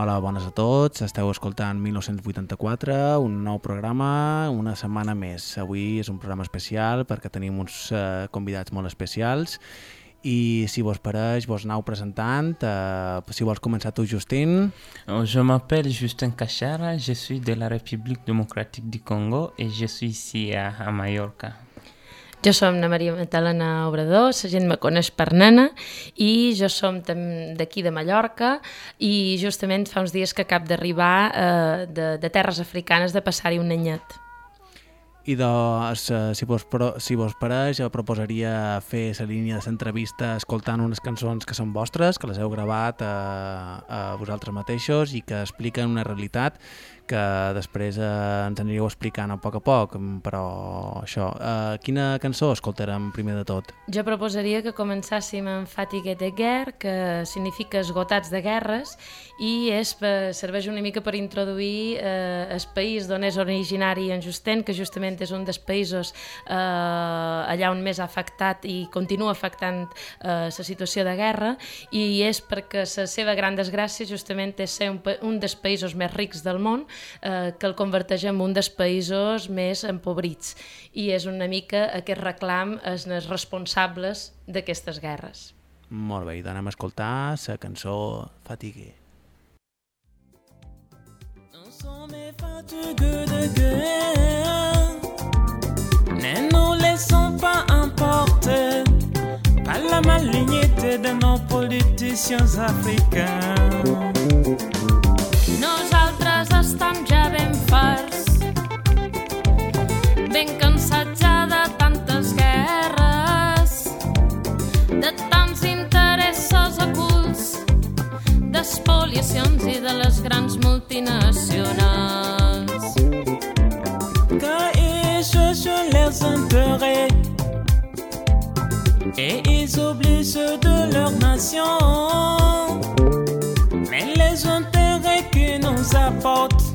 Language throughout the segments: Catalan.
Hola, bones a tots. Esteu escoltant 1984, un nou programa, una setmana més. Avui és un programa especial perquè tenim uns uh, convidats molt especials i si vos pareix, vos aneu presentant. Uh, si vols començar tu, Justin. Je m'appelle Justin Cachara, je suis de la République démocratique du Congo et je suis ici à, à Mallorca. Jo som na Maria Magdalena Obrador, la gent me coneix per nana, i jo som d'aquí de Mallorca, i justament fa uns dies que acab d'arribar eh, de, de terres africanes de passar-hi un anyet. I doncs, si vos, si vos pareix, proposaria fer la línia de l'entrevista escoltant unes cançons que són vostres, que les heu gravat a, a vosaltres mateixos i que expliquen una realitat que després eh, ens anireu explicant a poc a poc, però això, eh, quina cançó escoltarem primer de tot? Jo proposaria que començàssim amb Fatigue de Guerre, que significa esgotats de guerres, i és, per, serveix una mica per introduir eh, el país d'on és originari en Justen, que justament és un dels països eh, allà on més ha afectat i continua afectant eh, la situació de guerra, i és perquè la seva gran desgràcia justament és ser un, un dels països més rics del món, eh, que el converteix en un dels països més empobrits. I és una mica aquest reclam als responsables d'aquestes guerres. Molt bé, i anem a escoltar la cançó guerre. Ne nous laissons pas emporter Par la malignité de nos politiciens africains Estem ja ben farts, ben cansats ja de tantes guerres, de tants interessos ocults, d'espoliacions i de les grans multinacionals. Que ils cherchent leurs intérêts et ils oublient ceux de leur nation. Mais les intérêts qui nous apportent,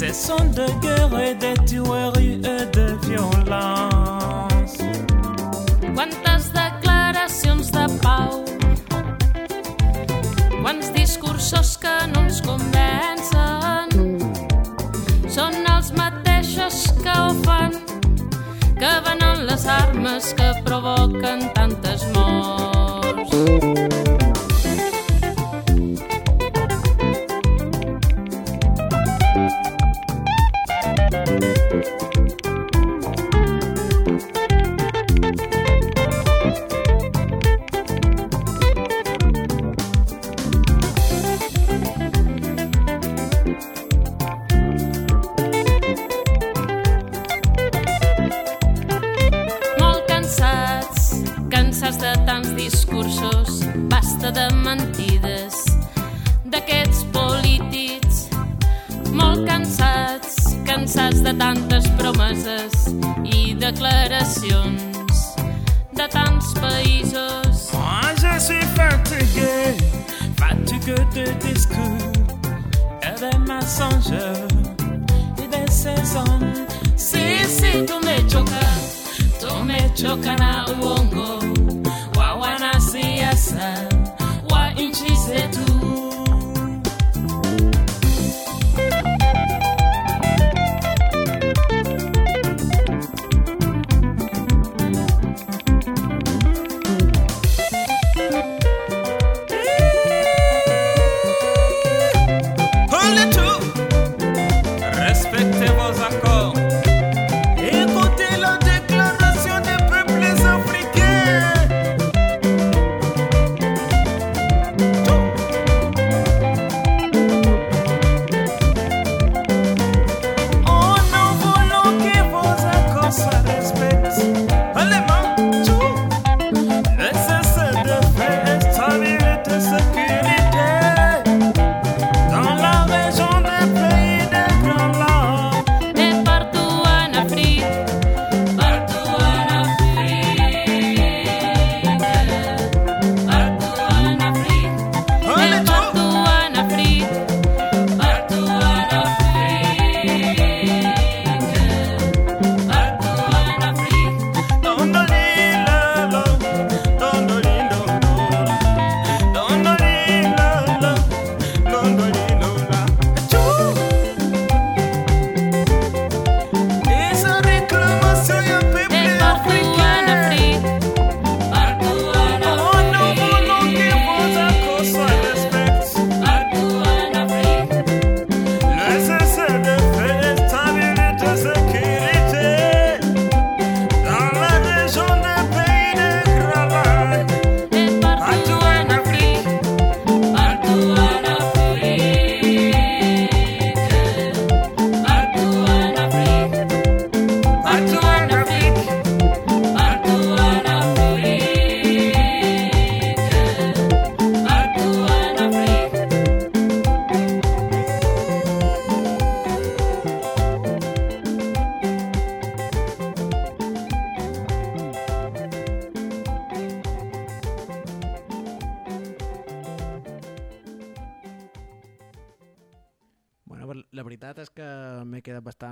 ce sont de guerres et de tueries et de violence. Quantes declaracions de pau, quants discursos que no ens convencen, són els mateixos que ho fan, que venen les armes que provoquen tantes morts.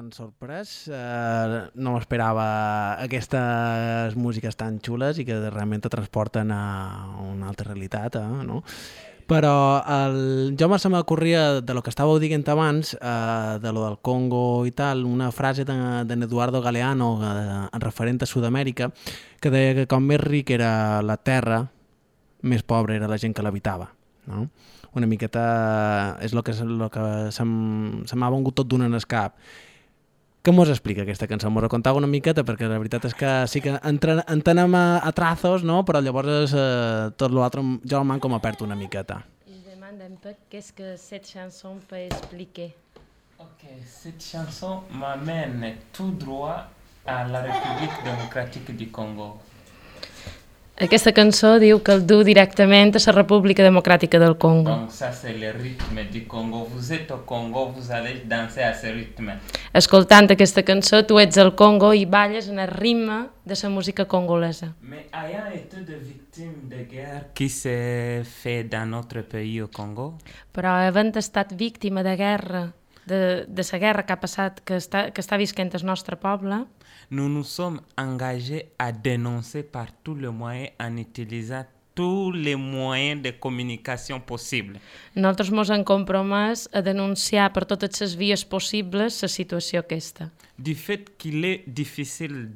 Bastant sorprès. Uh, no m'esperava aquestes músiques tan xules i que realment te transporten a una altra realitat, eh, no? Però el, jo se m'ocorria de lo que estàveu dient abans, eh, de lo del Congo i tal, una frase d'en de, Eduardo Galeano, eh, referent a Sud-amèrica, que deia que com més ric era la terra, més pobra era la gent que l'habitava. No? Una miqueta és el que, lo que se m'ha vengut tot d'un en el cap. Què mos explica aquesta cançó? Mos contava una miqueta perquè la veritat és que sí que entren, entenem a, a trazos, no? però llavors eh, tot l'altre jo el com a perd una miqueta. Je demande un peu qu'est-ce que cette chanson peut expliquer. Ok, cette chanson m'amène tout droit à la République démocratique du Congo. Aquesta cançó diu que el du directament a la República Democràtica del Congo. Donc ça c'est le rythme du Congo. Vous êtes au Congo, vous allez danser à ce rythme. Escoltant aquesta cançó, tu ets al Congo i balles en el ritme de la música congolesa. Mais ayant été de victimes de guerre qui s'est fait dans notre pays au Congo, Però havent estat víctima de guerra, de, de la guerra que ha passat, que està, que està visquent el nostre poble, nous nous sommes engagés à dénoncer par tous les moyens en utilisant tous les moyens de communication possibles. nosaltres mos hem compromès a denunciar per totes les vies possibles la situació aquesta. Du fait qu'il est difficile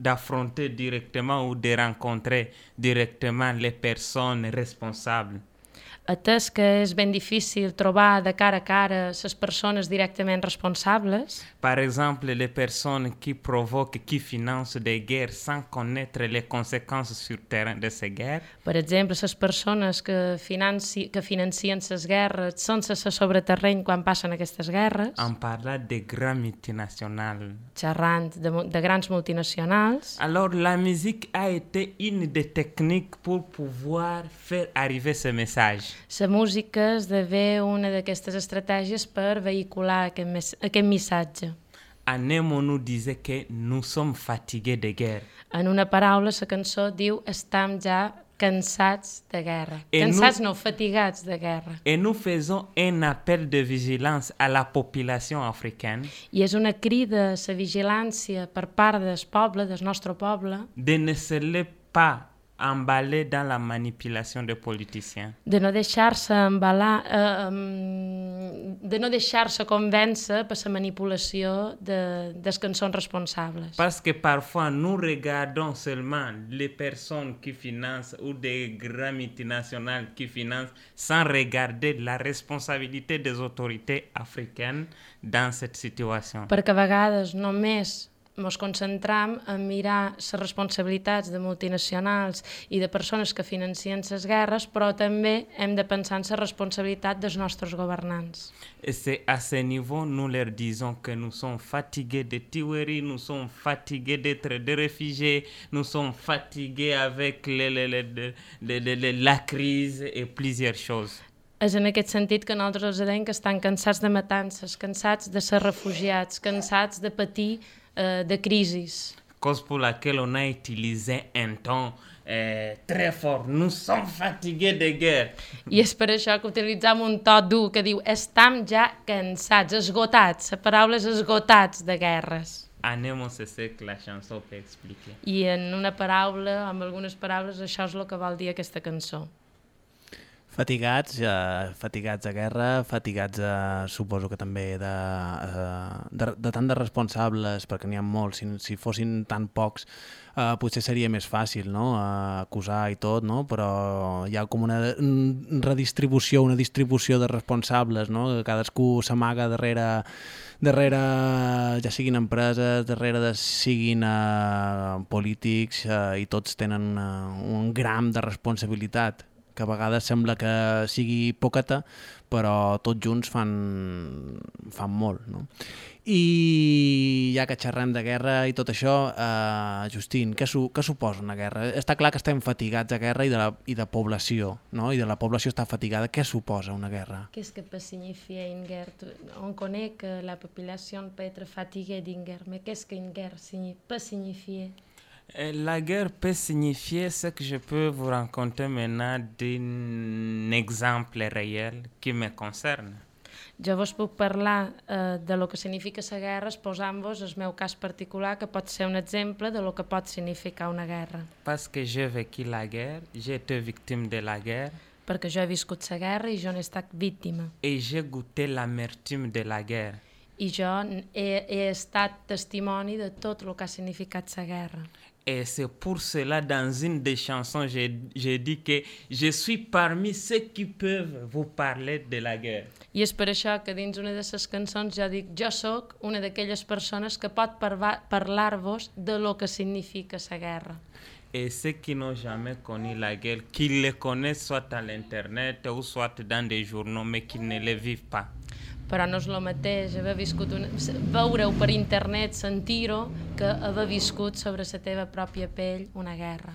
d'affronter directement ou de rencontrer directement les personnes responsables. Atès que és ben difícil trobar de cara a cara les persones directament responsables, Par exemple, les personnes qui provoquent, qui financent des guerres sans connaître les conséquences sur terrain de ces guerres, per exemple, les persones que, financi, que financien les guerres sense ser sobre terreny quan passen aquestes guerres, en parlant des grands multinationales. xerrant de, de grans multinacionals, Alors, la musique a été une des techniques pour pouvoir faire arriver ce message. La música esdevé una d'aquestes estratègies per vehicular aquest, mes aquest missatge. Anemo nous disait que nous sommes fatigués de guerre. En una paraula, la cançó diu estam ja cansats de guerra. I Cansats no- no, fatigats de guerra. Et nous faisons un appel de vigilance à la population africaine I és una crida a la vigilància per part del poble, del nostre poble, de ne se pas emballer dans la manipulation des politiciens. de no deixar-se embalar, eh, de no deixar-se convèncer per la manipulació de, des cançons responsables. Parce que parfois, nous regardons seulement les personnes qui financent ou des grands multinationales qui financent sans regarder la responsabilité des autorités africaines dans cette situation. Perquè a vegades només ens concentram en mirar les responsabilitats de multinacionals i de persones que financien les guerres, però també hem de pensar en la responsabilitat dels nostres governants. Et c'est à ce niveau, nous leur disons que nous sommes fatigués de tueries, nous sommes fatigués d'être des réfugiés, nous sommes fatigués avec le- le- le- le- le- le- le- la crise et plusieurs choses. És en aquest sentit que nosaltres els que estan cansats de matances, cansats de ser refugiats, cansats de patir eh, de crisis. Cause pour laquelle on a utilisé un ton euh, très fort. Nous sommes fatigués de guerre. I és per això que utilitzam un to dur que diu estam ja cansats, esgotats, la paraula és esgotats de guerres. Anem, c'est ce que la chanson peut expliquer. I en una paraula, amb algunes paraules, això és el que vol dir aquesta cançó. Fatigats, eh, fatigats de guerra, fatigats, eh, suposo que també de, eh, de, de tant de responsables, perquè n'hi ha molts, si, si fossin tan pocs, eh, potser seria més fàcil, no?, eh, acusar i tot, no?, però hi ha com una redistribució, una distribució de responsables, no?, que cadascú s'amaga darrere darrere, ja siguin empreses, darrere de siguin eh, polítics eh, i tots tenen una, un gram de responsabilitat que a vegades sembla que sigui poqueta, però tots junts fan, fan molt, no? I ja que xerrem de guerra i tot això, eh, Justín, què, su què suposa una guerra? Està clar que estem fatigats de guerra i de, la, i de població, no? I de la població està fatigada. Què suposa una guerra? Qu'est-ce que peut signifier une guerre Tu- On connaît que la population peut être fatiguée d'une guerre, mais qu'est-ce qu'une guerre signi- peut signifier Euh, La guerre peut signifier ce que je peux vous raconter maintenant d'un exemple réel qui me concerne. Jo vos puc parlar eh, de lo que significa la guerra exposant-vos el meu cas particular, que pot ser un exemple de lo que pot significar una guerra. Parce que j'ai vécu la guerre, j'ai été victime de la guerre Perquè jo he viscut la guerra i jo n'he estat víctima. et j'ai goûté l'amertume de la guerre. I jo he, he estat testimoni de tot el que ha significat la guerra. Et c'est pour cela, dans une des chansons, j'ai dit que je suis parmi ceux qui peuvent vous parler de la guerre. I és per això que dins una de les cançons jo dic jo sóc una d'aquelles persones que pot parlar-vos de lo que significa la guerra. Et ceux qui n'ont jamais connu la guerre, qu'ils le connaissent soit à l'internet ou soit dans des journaux, mais qu'ils ne le vivent pas. Però no és el mateix haver viscut una... veure-ho per internet, sentir-ho, que haver viscut sobre la teva pròpia pell una guerra.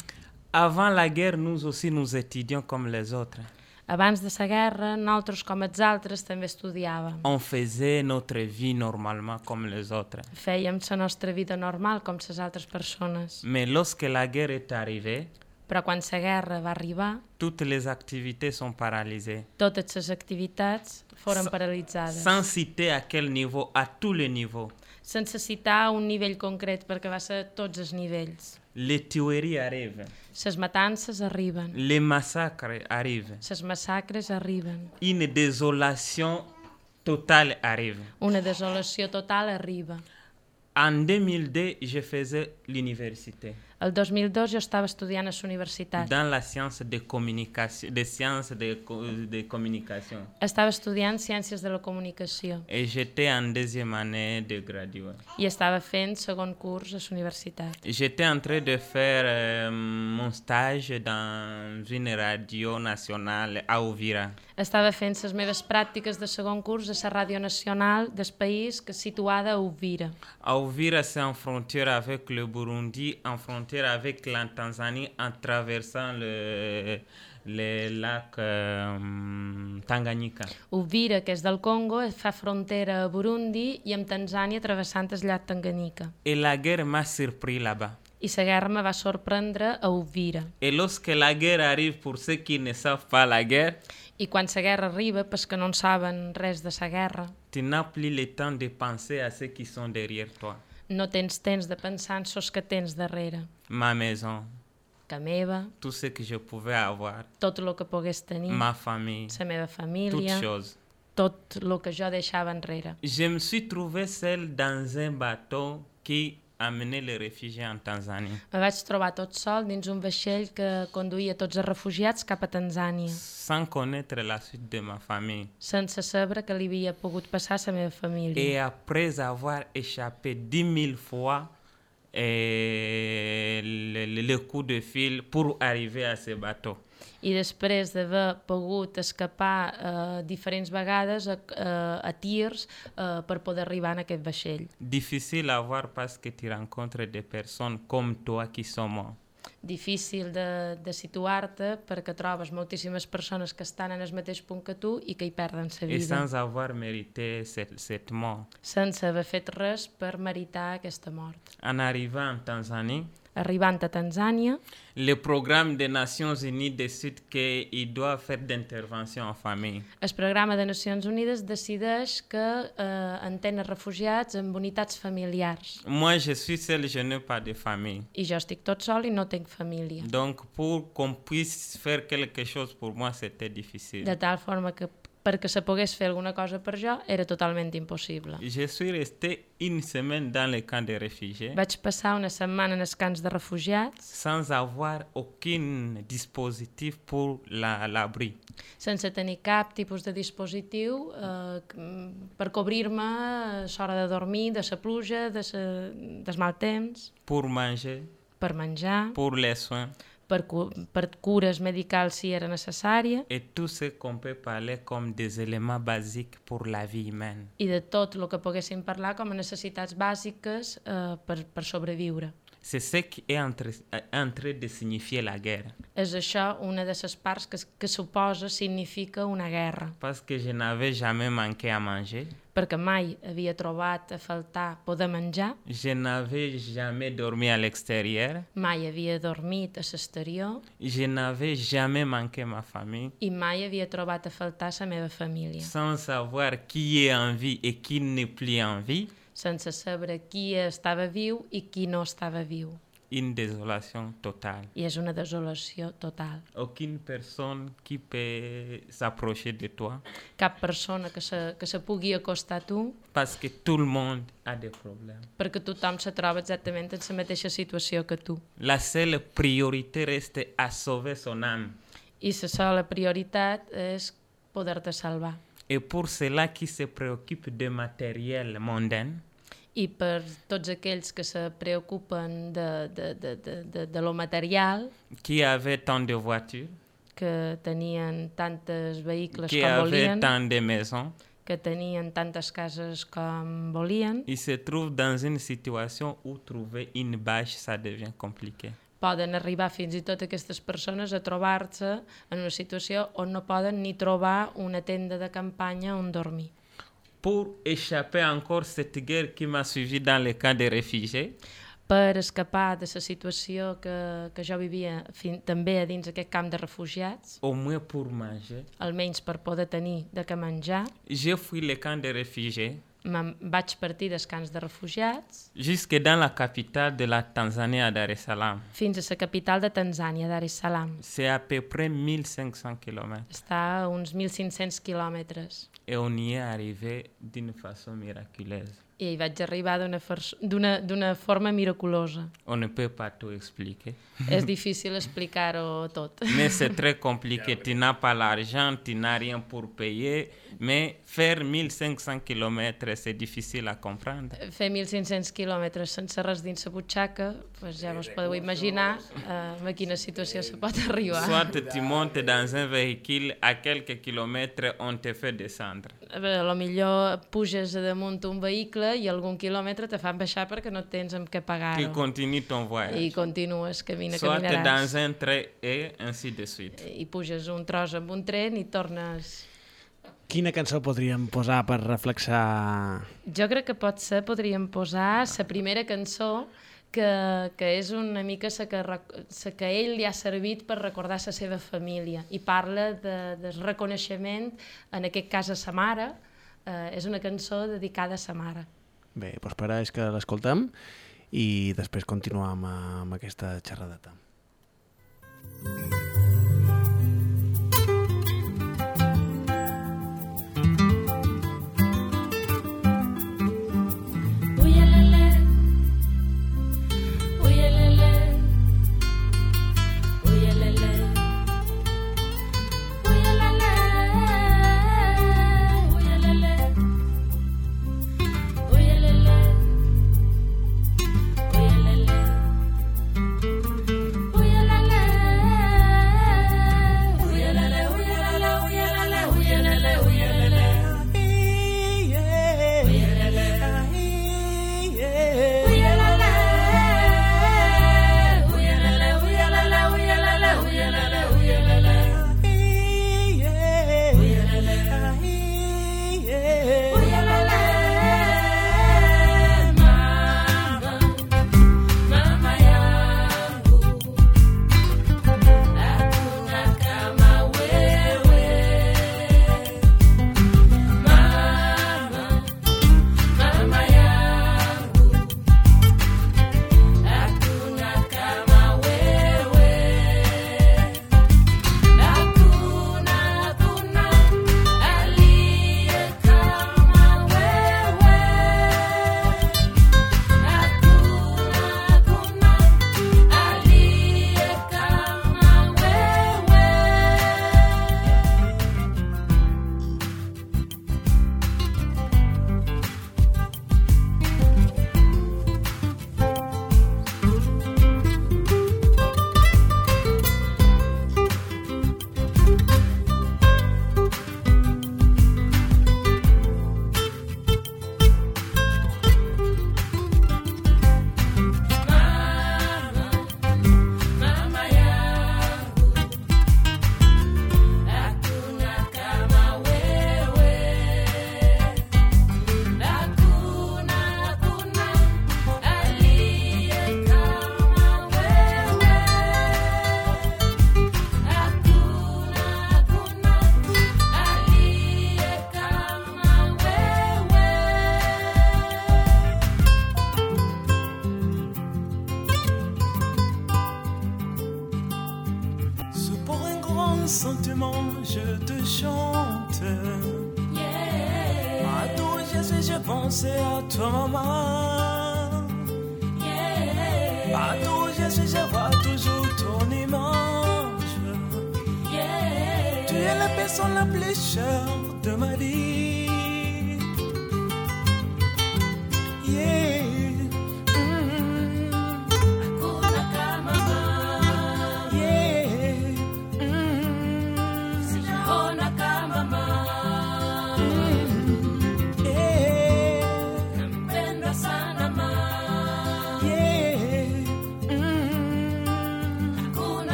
Avant la guerre, nous aussi, nous étudions comme les autres. Abans de la guerra, nosaltres, com els altres, també estudiàvem. On faisait notre vie normalement comme les autres. Fèiem la nostra vida normal, com les altres persones. Mais lorsque la guerre est arrivée, Però quan la guerra va arribar, toutes les activités sont paralysées. totes les activitats foren paralitzades. Sans citer à quel niveau, à tous les niveaux. sense citar un nivell concret, perquè va ser tots els nivells. Les tueries arrivent, Les matances arriben, les massacres arrivent, les massacres arriben, une désolation totale arrive. una desolació total arriba. En 2002, je faisais l'université El 2002 jo estava estudiant a la universitat. dans la science de communication, des sciences de, de communication. Estava estudiant Ciències de la Comunicació Et j'étais en deuxième année de graduat. i estava fent segon curs a la universitat. J'étais en train de faire euh, mon stage dans une radio nationale à Ouvira. Estava fent les meves pràctiques de segon curs a la Ràdio Nacional del país, que és situada a Uvira. À Ouvira, c'est en frontière avec le Burundi, en frontière avec la Tanzanie, en traversant le, le lac euh, Tanganyika. Uvira, que és del Congo, fa frontera a Burundi i amb Tanzània travessant el llac Tanganyika. Et la guerre m'a surpris là-bas. I la guerra me va sorprendre a Uvira. Et lorsque la guerre arrive, pour ceux qui ne savent pas la guerre, I quan la guerra arriba, pels que no en saben res de la guerra, tu n'as plus le temps de penser à ceux qui sont derrière toi. no tens temps de pensar en sos que tens darrere. Ma maison, Que meva, tout ce que je pouvais avoir, tot el que pogués tenir, ma famille, la meva toutes família, choses. tot el que jo deixava enrere. Je me suis trouvé seul dans un bateau qui amenait les réfugiés en Tanzanie, Me vaig trobar tot sol dins un vaixell que conduïa tots els refugiats cap a Tanzània, sans connaître la suite de ma famille. sense saber que li havia pogut passar a la meva família. Et après avoir échappé dix mille fois eh, le, le- le coup de fil pour arriver à ce bateau. I després d'haver pogut escapar eh, diferents vegades a, a, a tirs eh, per poder arribar en aquest vaixell. Difficile à voir parce que tu rencontres des personnes comme toi qui sont. Difícil de, de situar-te perquè trobes moltíssimes persones que estan en el mateix punt que tu i que hi perden la vida, sans avoir mérité cette, cette mort. sense haver fet res per meritar aquesta mort. En arrivant en Tanzanie, Arribant a Tanzània, le programme des Nations Unies décide qu'il doit faire d'intervention en famille. el programa de Nacions Unides decideix que eh, entén els refugiats amb unitats familiars. Moi, je suis seul, je n'ai pas de famille. I jo estic tot sol i no tinc família. Donc, pour qu'on puisse faire quelque chose pour moi, c'était difficile. De tal forma que perquè se pogués fer alguna cosa per jo era totalment impossible. Je suis resté une semaine dans le camp de réfugiés. Vaig passar una setmana en els camps de refugiats. Sans avoir aucun dispositif pour la- l'abri. sense tenir cap tipus de dispositiu eh, per cobrir-me a l'hora de dormir, de la pluja, de sa, del mal temps, pour manger, per menjar, pour les soins per, cu per cures medicals si era necessària et tout ce qu'on peut parler comme des éléments basiques pour la vie humaine. i de tot el que poguéssim parlar com a necessitats bàsiques eh, per, per sobreviure. C'est ce qui est en, tra- en train de signifier la guerre. És això una de les parts que, que suposa significa una guerra, Parce que je n'avais jamais manqué à manger, perquè mai havia trobat a faltar poder menjar, je n'avais jamais dormi à l'extérieur, mai havia dormit a l'exterior. Je n'avais jamais manqué ma famille, i mai havia trobat a faltar la meva família, sans savoir qui est en vie et qui n'est plus en vie, sense saber qui estava viu i qui no estava viu. une désolation totale. I és una desolació total. Aucune personne qui peut s'approcher de toi Cap persona que se, que se pugui acostar a tu parce que tout le monde a des problèmes. perquè tothom se troba exactament en la mateixa situació que tu. La seule priorité reste à sauver son âme. I la sola prioritat és poder-te salvar. Et pour cela qui se préoccupe de matériel mondain, I per tots aquells que se preocupen de, de, de, de, de, de lo material, qui avait tant de voitures, que tenien tantes vehicles qui com avait volien, tant de maisons, que tenien tantes cases com volien, ils se trouvent dans une situation où trouver une bâche, ça devient compliqué. Poden arribar fins i tot aquestes persones a trobar-se en una situació on no poden ni trobar una tenda de campanya on dormir. Pour échapper encore cette guerre qui m'a suivi dans le cas des réfugiés, Per escapar de la situació que, que jo vivia fin, també a dins aquest camp de refugiats, au moins pour manger, almenys per poder tenir de què menjar, j'ai fui le camp des réfugiés vaig partir dels camps de refugiats jusque dans la capitale de la Tanzanie, à Dar es Salaam. fins a la capital de Tanzània, Dar es Salaam. C'est à peu près 1500 km. Està a uns 1.500 quilòmetres. Et on y est arrivé d'une façon miraculeuse. I hi vaig arribar d'una forma miraculosa. On ne peut pas tout expliquer. És difícil explicar-ho tot. Mais c'est très compliqué. Tu n'as pas l'argent, tu n'as rien pour payer. Mais faire 1500 km, c'est difficile à comprendre. Fer 1.500 quilòmetres sense res dins la butxaca, doncs ja vos podeu imaginar eh, a quina situació se pot arribar. Soit tu montes dans un véhicule, à quelques kilomètres, on te fait descendre. A veure, a millor puges a damunt un vehicle i algun quilòmetre te fan baixar perquè no tens amb què Tu pagar-ho. continues ton I voyage. continues, camina, Soit caminaràs. dans un train et ainsi de suite. I puges un tros amb un tren i tornes... Quina cançó podríem posar per reflexar... Jo crec que pot ser, podríem posar la primera cançó que, que és una mica la que, la que ell li ha servit per recordar la seva família i parla de, del reconeixement, en aquest cas a sa mare, eh, és una cançó dedicada a sa mare. Bé, doncs per ara és que l'escoltem i després continuem amb aquesta xerradeta. Uyelele,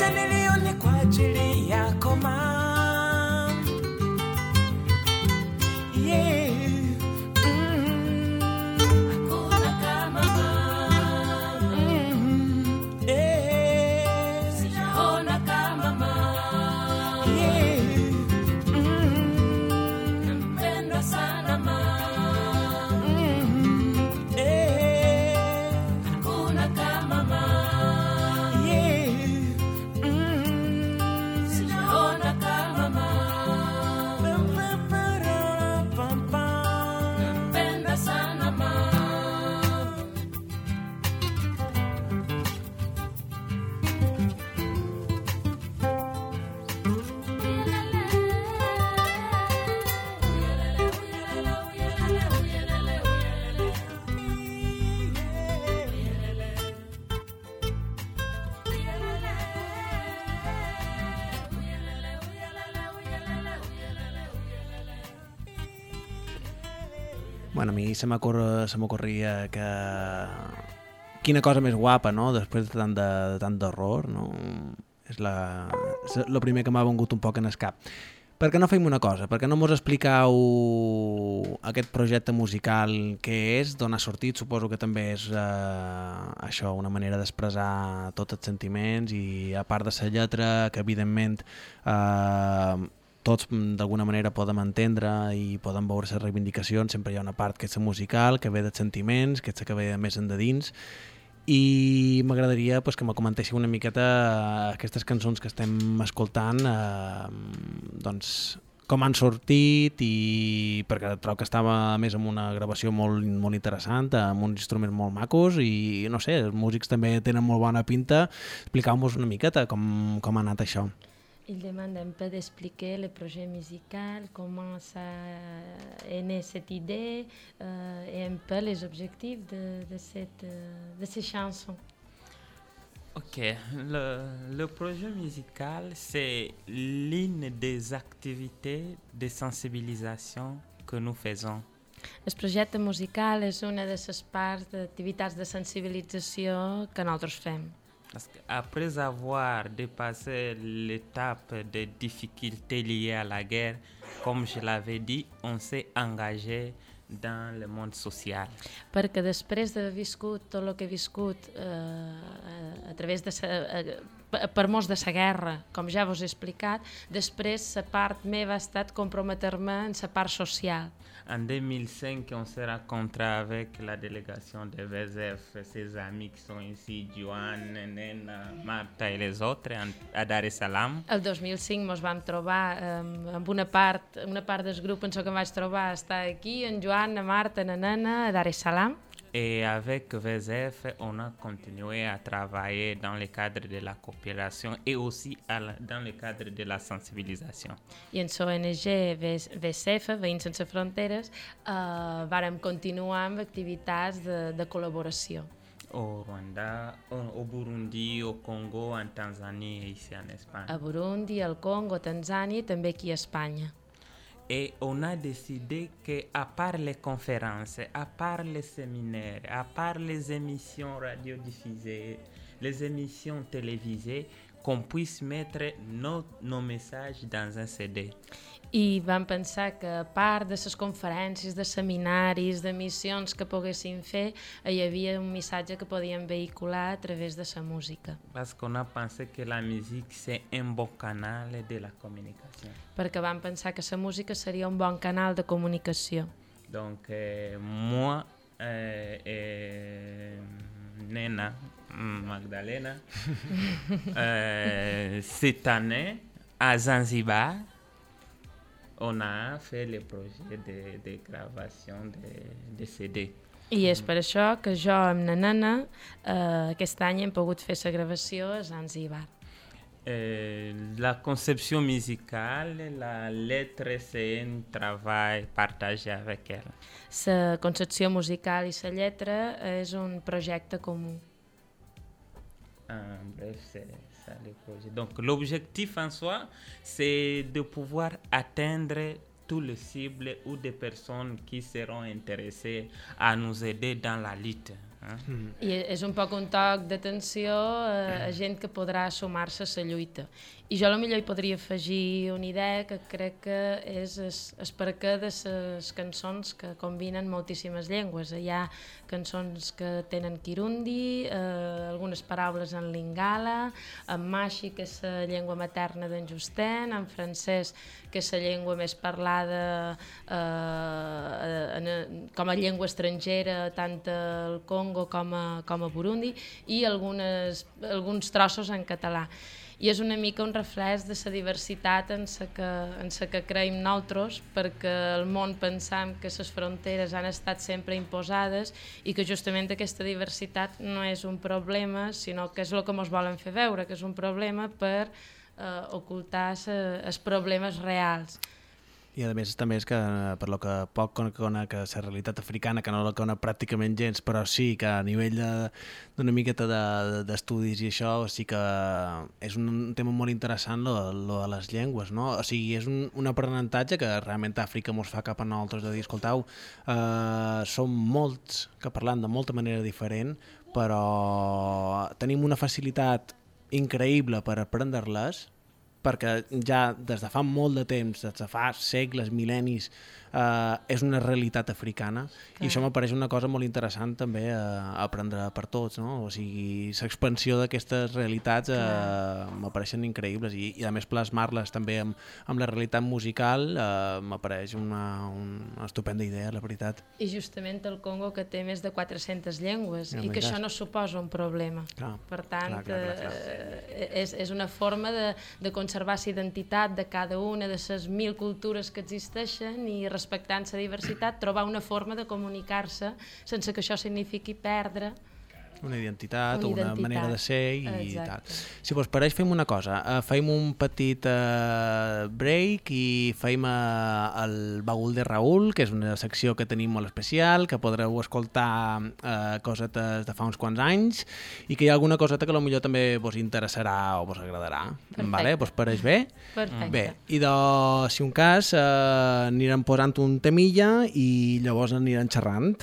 Tenere ogni quagile mi se m'ocorria que... Quina cosa més guapa, no?, després de tant de, de tant d'error, no? És la... És el primer que m'ha vengut un poc en el cap. Per què no fem una cosa? Per què no mos expliqueu aquest projecte musical què és, d'on ha sortit? Suposo que també és eh, això, una manera d'expressar tots els sentiments i a part de la lletra, que evidentment eh, tots mm, d'alguna manera podem entendre i podem veure les reivindicacions, sempre hi ha una part que és musical, que ve dels sentiments, que és que ve més endins, i m'agradaria pues, que me comentéssiu una miqueta aquestes cançons que estem escoltant eh, doncs com han sortit i perquè trobo que estava més amb una gravació molt, molt interessant, amb uns instruments molt macos i no sé, els músics també tenen molt bona pinta. Expliqueu-nos una miqueta com, com ha anat això. Il demande un peu d'expliquer le projet musical, comment ça est né cette idée euh, et un peu les objectifs de, de, cette, euh, de ces chansons. Ok, le, le projet musical, c'est l'une des activités de sensibilisation que nous faisons. El projecte musical és una de les parts d'activitats de sensibilització que nosaltres fem. Parce qu'après avoir dépassé l'étape des difficultés liées à la guerre, comme je l'avais dit, on s'est engagé dans le monde social. Perquè després d'haver viscut tot el que he viscut eh, a, a través de sa, eh, per molts de la guerra, com ja vos he explicat, després la part meva ha estat comprometre-me en la part social. En 2005, on s'est rencontré avec la délégation de VSF, ses amis qui sont ici, Johan, Nena, Marta et les autres, en- à Dar es Salaam. El 2005 mos vam trobar eh, amb una part, una part del grup en què em vaig trobar està aquí, en Joan, la Marta, la nena, a Dar es Salaam. Et avec VSF, on a continué à travailler dans le cadre de la coopération et aussi la- dans le cadre de la sensibilisation. I en l'ONG VSF, Veïns Sense Fronteres, eh, vàrem continuar amb activitats de, de col·laboració. Au Rwanda, au Burundi, au Congo, en Tanzanie et ici en Espagne. A Burundi, al Congo, Tanzània i també aquí a Espanya. Et on a décidé qu'à part les conférences, à part les séminaires, à part les émissions radiodiffusées, les émissions télévisées, qu'on puisse mettre nos, nos messages dans un CD. I vam pensar que a part de les conferències, de seminaris, d'emissions que poguessin fer, hi havia un missatge que podíem vehicular a través de la música. Parce qu'on a pensé que la musique, c'est un bon canal de la communication. Perquè vam pensar que la música seria un bon canal de comunicació. Donc, euh, moi euh, et Nena Magdalena, euh, cette année, à Zanzibar, on a fait le projet de, de gravation de, de CD. I és per això que jo amb na nena eh, aquest any hem pogut fer la gravació a Zanzibar. Euh, la conception musicale, la lettre, c'est un travail partagé avec elle. La concepció musical i la lletra és un projecte comú. En bref, c'est ça le projet. Donc, l'objectif en soi, c'est de pouvoir atteindre tous les cibles ou des personnes qui seront intéressées à nous aider dans la lutte. hein. I és un poc un toc d'atenció a, a gent que podrà sumar-se a la lluita. I jo potser hi podria afegir una idea que crec que és es, es per què de les cançons que combinen moltíssimes llengües. Hi ha cançons que tenen kirundi, eh, algunes paraules en lingala, en maixi, que és la llengua materna d'en Justen, en francès, que és la llengua més parlada eh, en, com a llengua estrangera tant al Congo com a, com a Burundi i algunes, alguns trossos en català. I és una mica un reflex de la diversitat en la que, en la que creiem nosaltres, perquè el món pensam que les fronteres han estat sempre imposades i que justament aquesta diversitat no és un problema, sinó que és el que ens volen fer veure, que és un problema per eh, ocultar els problemes reals. I a més també és que per lo que poc conec la realitat africana, que no la conec pràcticament gens, però sí que a nivell de- d'una miqueta de- d'estudis i això sí que és un tema molt interessant lo, lo de les llengües, no? O sigui, és un, un aprenentatge que realment Àfrica mos fa cap a nosaltres de dir, escoltau, eh, som molts que parlant de molta manera diferent, però tenim una facilitat increïble per aprendre-les perquè ja des de fa molt de temps, des de fa segles, mil·lennis, eh, és una realitat africana i això m'apareix una cosa molt interessant també a, a aprendre per tots, no? O sigui, l'expansió d'aquestes realitats eh, m'apareixen increïbles i, i a més plasmar-les també amb, amb la realitat musical eh, m'apareix una, una estupenda idea, la veritat. I justament el Congo que té més de 400 llengües Ja i que això no suposa un problema. Clar, per tant, clar, clar, clar, clar. eh, és, és una forma de, de conservar la identitat de cada una de les mil cultures que existeixen i respectant la diversitat, trobar una forma de comunicar-se sense que això signifiqui perdre una identitat Una o una identitat. manera de ser i Exacte. tal. Si vos pareix, fem una cosa. Uh, fem un petit uh, break i fem uh, el baúl de Raül, que és una secció que tenim molt especial, que podreu escoltar uh, cosetes de fa uns quants anys i que hi ha alguna coseta que potser també vos interessarà o vos agradarà. Perfecte. Vale? Vos pareix bé? Perfecte. Bé, i de, si un cas, uh, anirem posant un temilla i llavors anirem xerrant.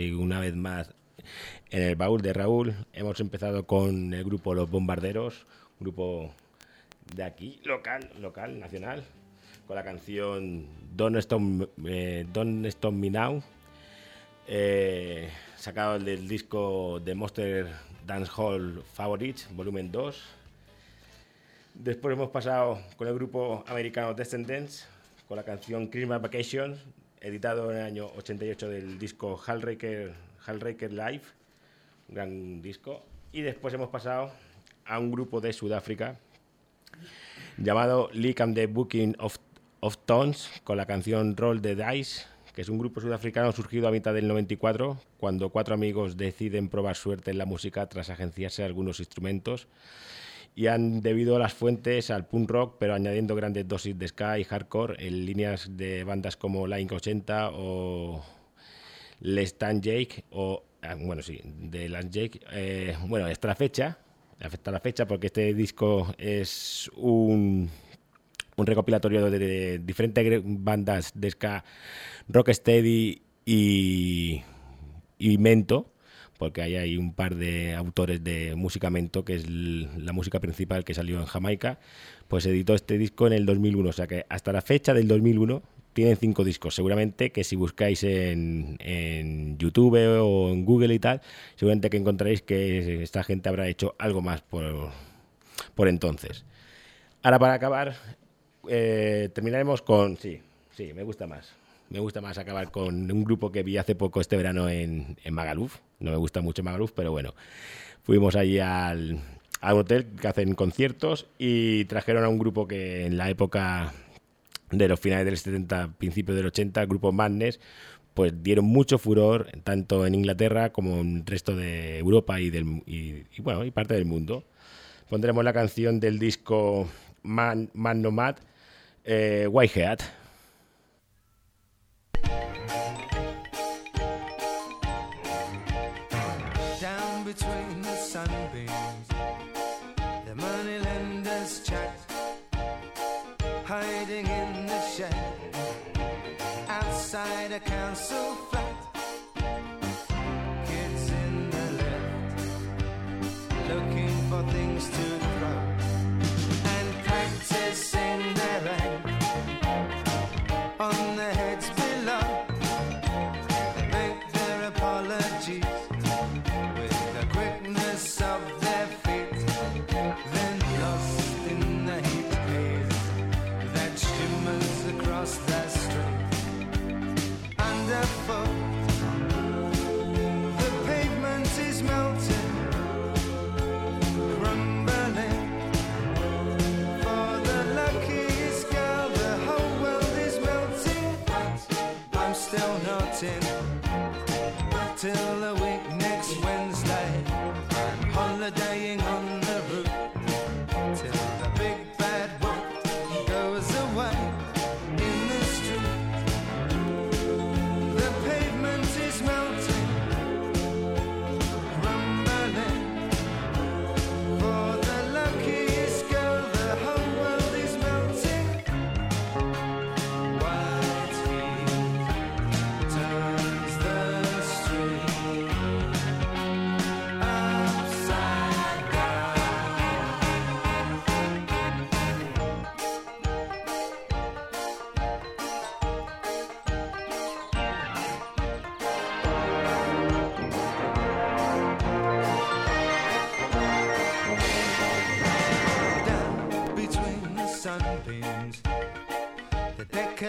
Aquí una vez más en el baúl de Raúl. Hemos empezado con el grupo Los Bombarderos, grupo de aquí, local, local, nacional, con la canción Don't Stop, eh, Don't Stop Me Now, eh, sacado del disco de Monster Dance Hall Favorites, volumen 2. Después hemos pasado con el grupo americano Descendants, con la canción Christmas Vacation, editado en el año 88 del disco Hellraker, Hellraker Live, un gran disco. Y después hemos pasado a un grupo de Sudáfrica llamado Leak and the Booking of, of Tones, con la canción Roll the Dice, que es un grupo sudafricano surgido a mitad del 94, cuando cuatro amigos deciden probar suerte en la música tras agenciarse algunos instrumentos y han debido las fuentes al punk rock, pero añadiendo grandes dosis de ska y hardcore en líneas de bandas como Line 80 o Les Stan Jake o ah, bueno sí, de Las Jake, eh, bueno, la fecha, hasta la fecha porque este disco es un un recopilatorio de, diferentes bandas de ska, rocksteady y y mento, porque ahí hay un par de autores de música mento, que es la música principal que salió en Jamaica, pues editó este disco en el 2001, o sea que hasta la fecha del 2001 tienen cinco discos. Seguramente que si buscáis en, en YouTube o en Google y tal, seguramente que encontraréis que esta gente habrá hecho algo más por, por entonces. Ahora para acabar, eh, terminaremos con... Sí, sí, me gusta más. Me gusta más acabar con un grupo que vi hace poco este verano en, Magaluf. No me gusta mucho Magaluf, pero bueno. Fuimos allí al, a un hotel que hacen conciertos y trajeron a un grupo que en la época de los finales del 70, principios del 80, el grupo Madness, pues dieron mucho furor tanto en Inglaterra como en el resto de Europa y, del, y, bueno, y parte del mundo. Pondremos la canción del disco Man, Man No Mad, eh, Whitehead. down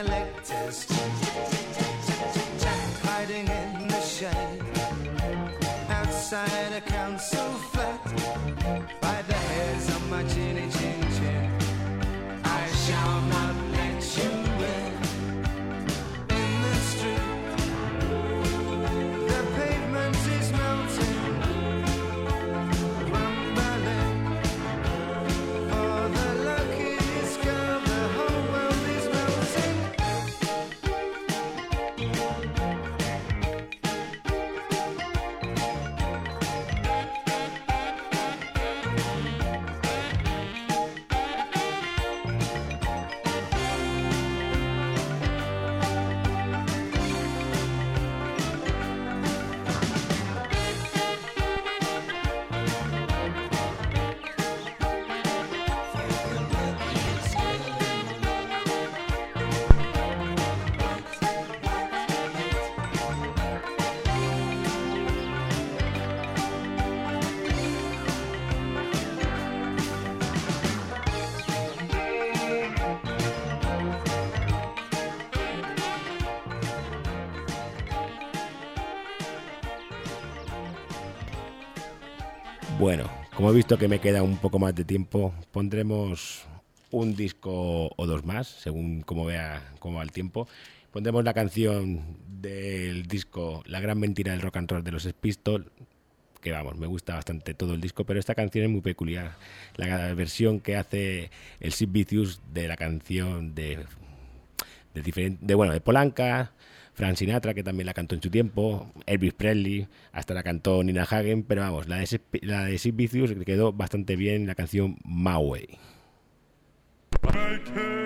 electors como he visto que me queda un poco más de tiempo, pondremos un disco o dos más, según como vea cómo va el tiempo. Pondremos la canción del disco La gran mentira del rock and roll de los Pistols, que vamos, me gusta bastante todo el disco, pero esta canción es muy peculiar. La versión que hace el Sid Vicious de la canción de de, de bueno de Polanca, Frank Sinatra que también la cantó en su tiempo, Elvis Presley, hasta la cantó Nina Hagen, pero vamos, la de, la de Sid Vicious quedó bastante bien la canción. My case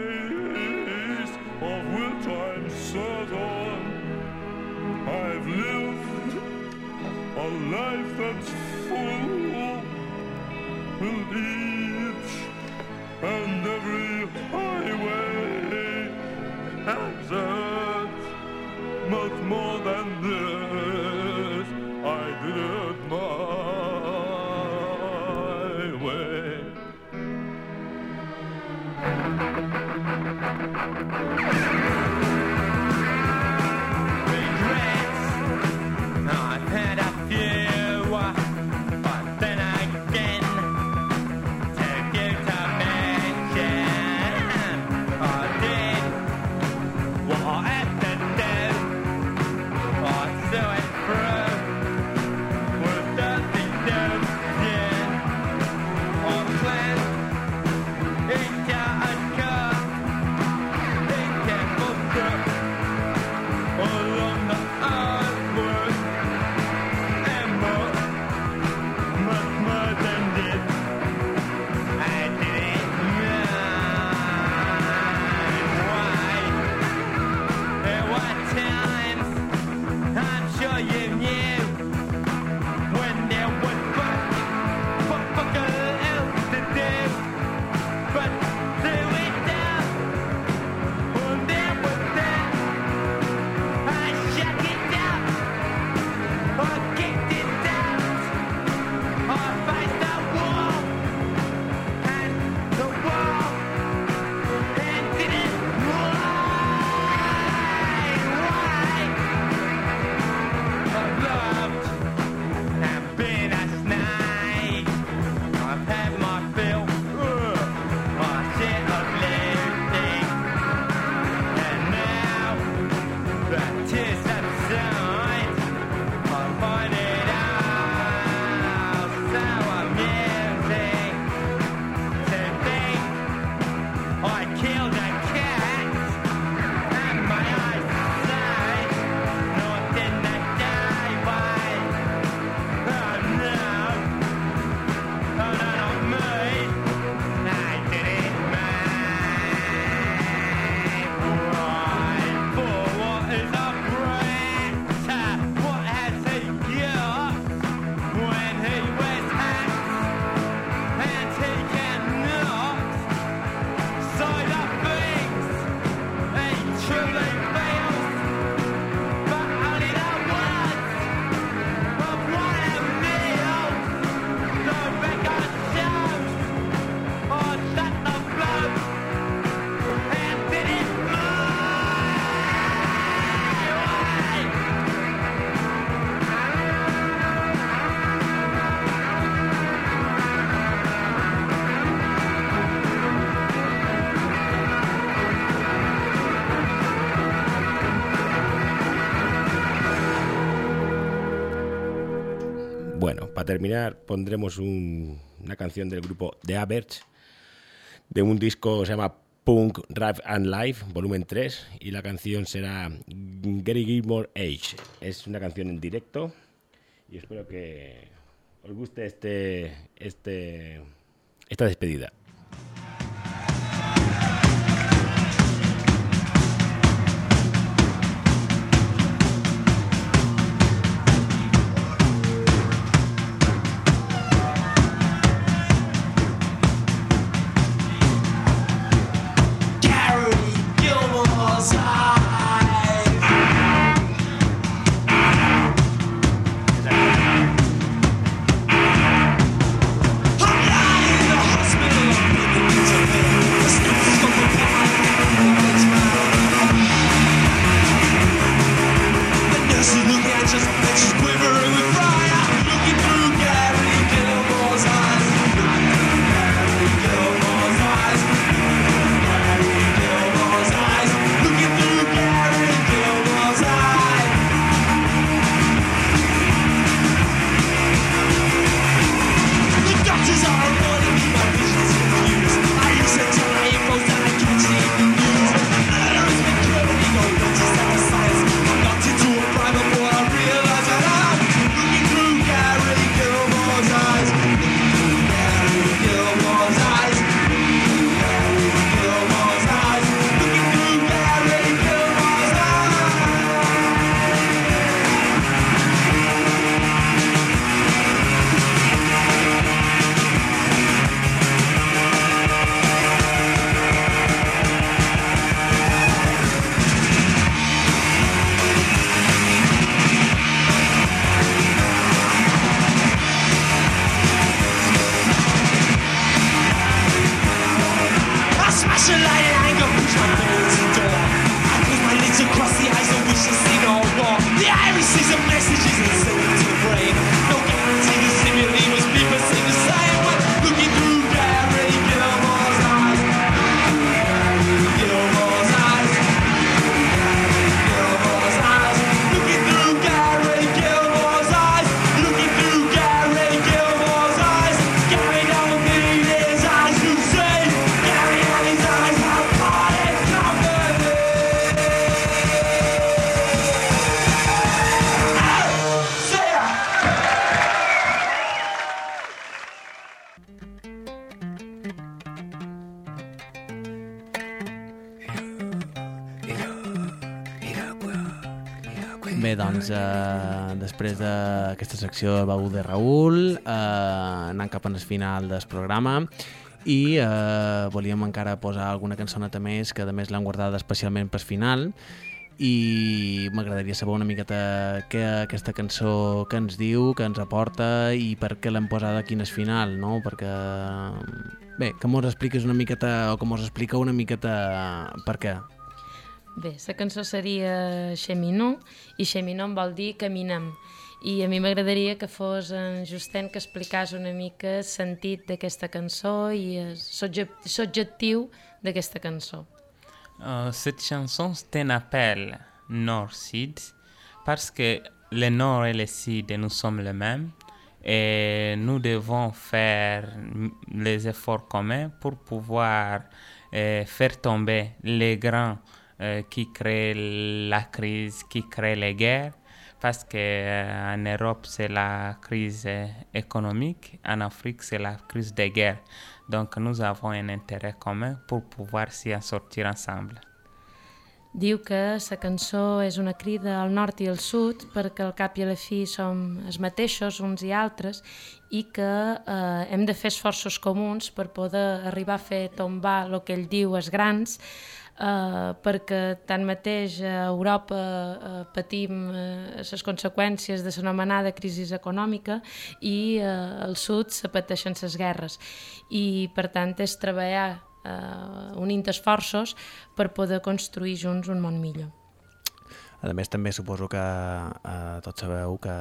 Para terminar pondremos un- una canción del grupo The Average de un disco que se llama Punk Rap and Live, volumen 3, y la canción será Gary Gilmore Age. Es una canción en directo y espero que os guste este, este, esta despedida. Després d'aquesta secció del baú de Raül, eh, anant cap al final del programa, i eh, volíem encara posar alguna cançoneta més, que a més l'han guardada especialment per final, i m'agradaria saber una miqueta què aquesta cançó que ens diu, que ens aporta i per què l'hem posada aquí en final, no? Perquè, bé, que mos expliques una miqueta, o que mos explica una miqueta per què. Bé, la cançó seria Cheminot i Cheminot vol dir caminem. I a mi m'agradaria que Justen que explicàs una mica el sentit d'aquesta cançó i d'aquesta cançó. Cette chanson, c'est un appel nord-sud parce que le nord et le sud, nous sommes les mêmes et nous devons faire les efforts communs pour pouvoir euh, faire tomber les grands euh, qui créent la crise, qui créent les guerres. Parce que en Europe, c'est la crise économique, en Afrique, c'est la crise des guerres. Donc, nous avons un intérêt commun pour pouvoir s'y en sortir ensemble. Diu que la cançó és una crida al nord i al sud perquè al cap i a la fi som els mateixos uns i altres i que eh, hem de fer esforços comuns per poder arribar a fer tombar el que ell diu els grans eh, perquè tanmateix a Europa eh, patim eh, les conseqüències de l'anomenada crisi econòmica i eh, al sud se pateixen les guerres i per tant és treballar eh, unint esforços per poder construir junts un món millor. A més, també suposo que eh, tots sabeu que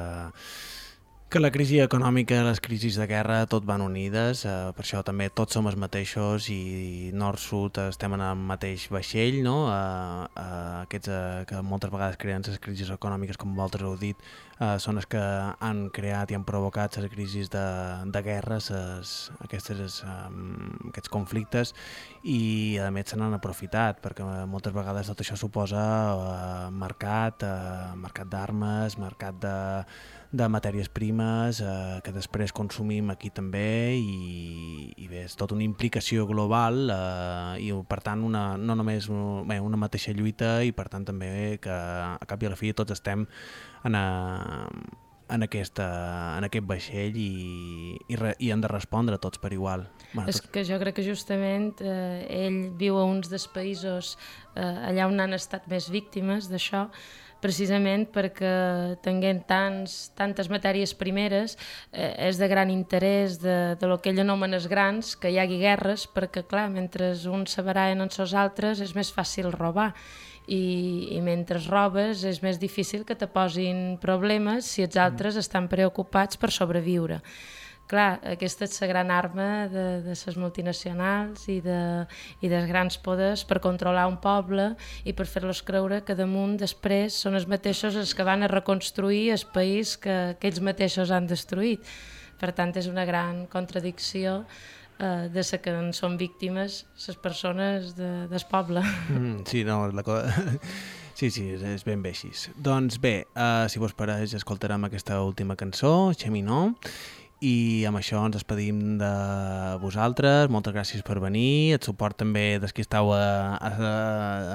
que la crisi econòmica, les crisis de guerra, tot van unides, eh, per això també tots som els mateixos i nord-sud estem en el mateix vaixell, no? Eh, eh, aquests eh, que moltes vegades creen les crisis econòmiques, com vosaltres heu dit, eh, són els que han creat i han provocat les crisis de, de guerres, es, aquestes, um, aquests conflictes, i a més se n'han aprofitat, perquè moltes vegades tot això suposa uh, mercat, uh, mercat d'armes, mercat de, de matèries primes eh, que després consumim aquí també i, i bé, és tota una implicació global eh, i per tant una, no només bé, una mateixa lluita i per tant també que a cap i a la fi tots estem en, a, en, aquesta, en aquest vaixell i, i, re, i han de respondre tots per igual. Bueno, És que jo crec que justament eh, ell viu a uns dels països eh, allà on han estat més víctimes d'això, precisament perquè tenint tants, tantes matèries primeres eh, és de gran interès de, de lo que ell anomena els grans que hi hagi guerres perquè clar, mentre uns s'abaraen en sos altres és més fàcil robar. I, i mentre robes és més difícil que te posin problemes si els altres estan preocupats per sobreviure clar, aquesta és la gran arma de, de les multinacionals i, de, i dels grans poders per controlar un poble i per fer-los creure que damunt després són els mateixos els que van a reconstruir el país que, que ells mateixos han destruït. Per tant, és una gran contradicció eh, de la que en són víctimes les persones de, del poble. Mm, sí, no, la cosa... Sí, sí, és, és ben bé així. Doncs bé, uh, si vos pareix, escoltarem aquesta última cançó, Cheminó, i amb això ens despedim de vosaltres, moltes gràcies per venir, et suport també des que estàu a, a,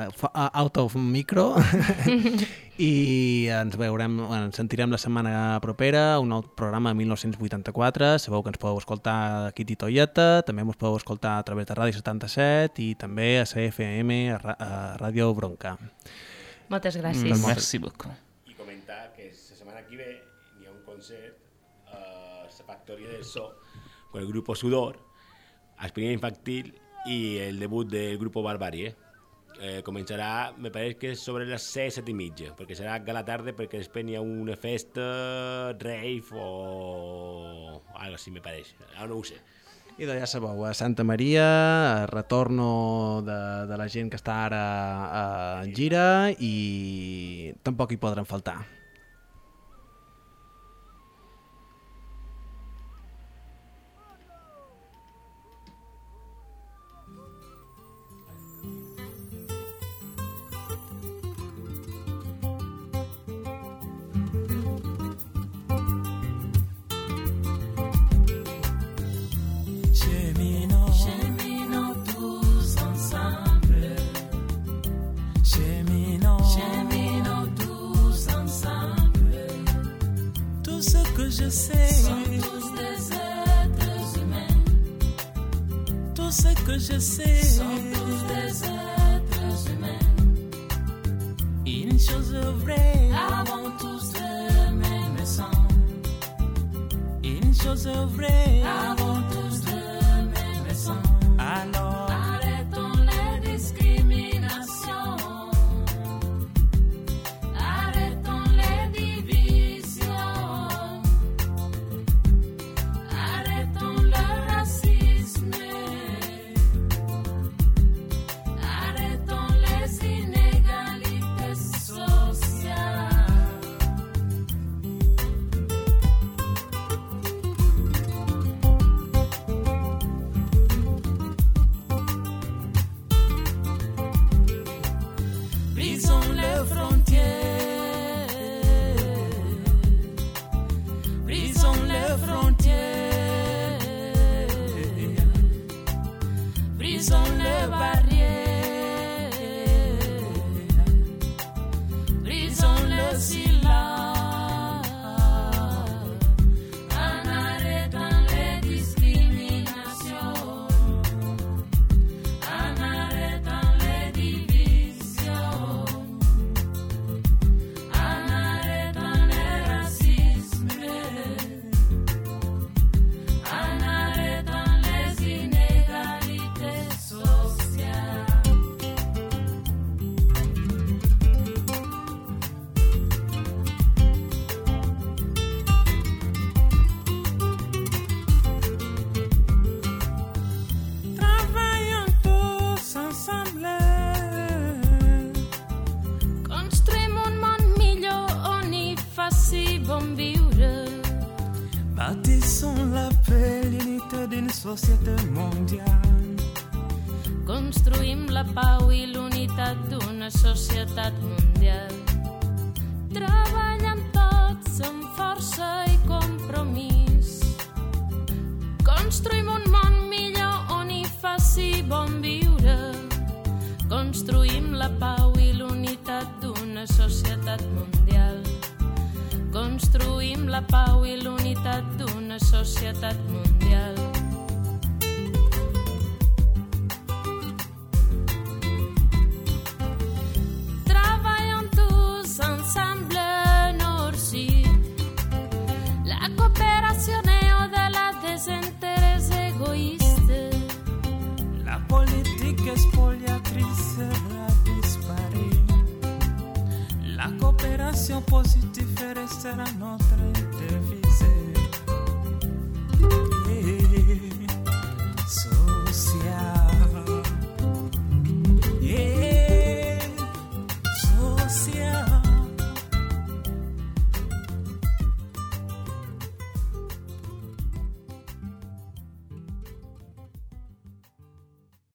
a, a out of micro i ens veurem, bueno, ens sentirem la setmana propera, un nou programa de 1984, sabeu que ens podeu escoltar aquí a Titoieta, també ens podeu escoltar a través de Ràdio 77 i també a CFM, a, a Ràdio Bronca. Moltes Mm, gràcies. doncs Merci beaucoup. La Factoria del So con el grupo Sudor, Aspirina Infantil y el debut del grupo Barbarie. Eh, comenzarà, me parece que sobre les 6, 7 i mitja, perquè serà a la tarda perquè després n'hi ha una festa, rave o algo així, me pareix. Ara no ho sé. I de ja sabeu, a Santa Maria, retorno de, de la gent que està ara a gira i tampoc hi podran faltar. Tout ce que